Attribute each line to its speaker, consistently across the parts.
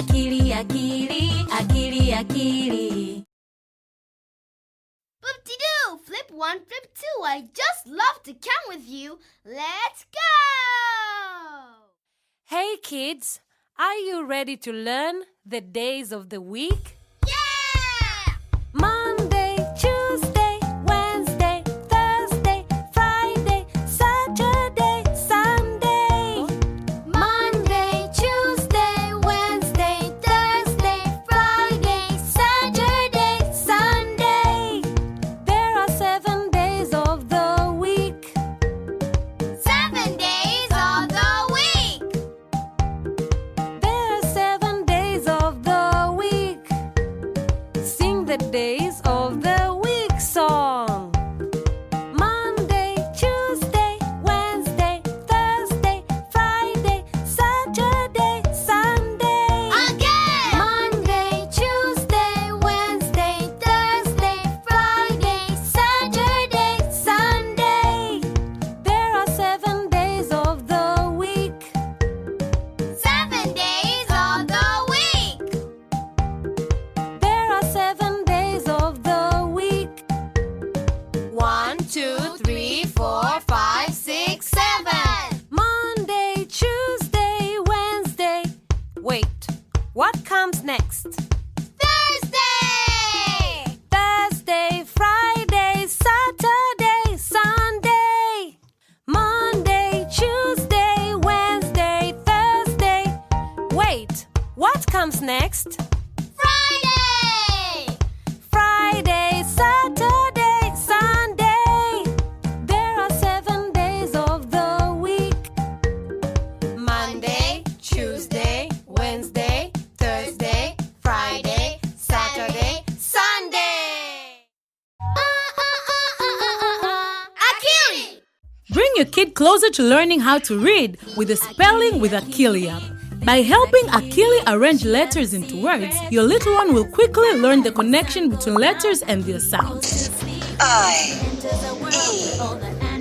Speaker 1: akili akili akili akili
Speaker 2: Boop doo! Flip one, flip two. I just love to come with you. Let's go!
Speaker 3: Hey kids, are you ready to learn the days of the week? The
Speaker 2: days two, three, four, five, six, seven.
Speaker 3: Monday, Tuesday, Wednesday. Wait, what comes next?
Speaker 2: Thursday!
Speaker 3: Thursday, Friday, Saturday, Sunday. Monday, Tuesday, Wednesday, Thursday. Wait, what comes next?
Speaker 4: Your kid closer to learning how to read with the Spelling with Akili app. By helping Akili arrange letters into words, your little one will quickly learn the connection between letters and their sounds
Speaker 1: I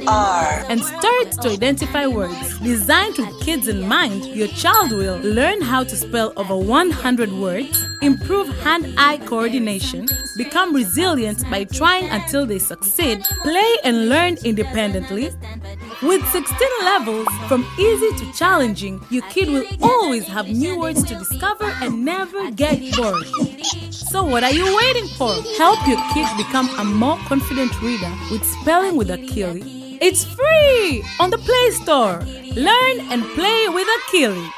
Speaker 1: R
Speaker 4: and start to identify words. Designed with kids in mind, your child will learn how to spell over 100 words, improve hand eye coordination, become resilient by trying until they succeed, play and learn independently. With 16 levels, from easy to challenging, your kid will always have new words to discover and never get bored. So, what are you waiting for? Help your kid become a more confident reader with Spelling with Akili. It's free on the Play Store. Learn and play with Akili.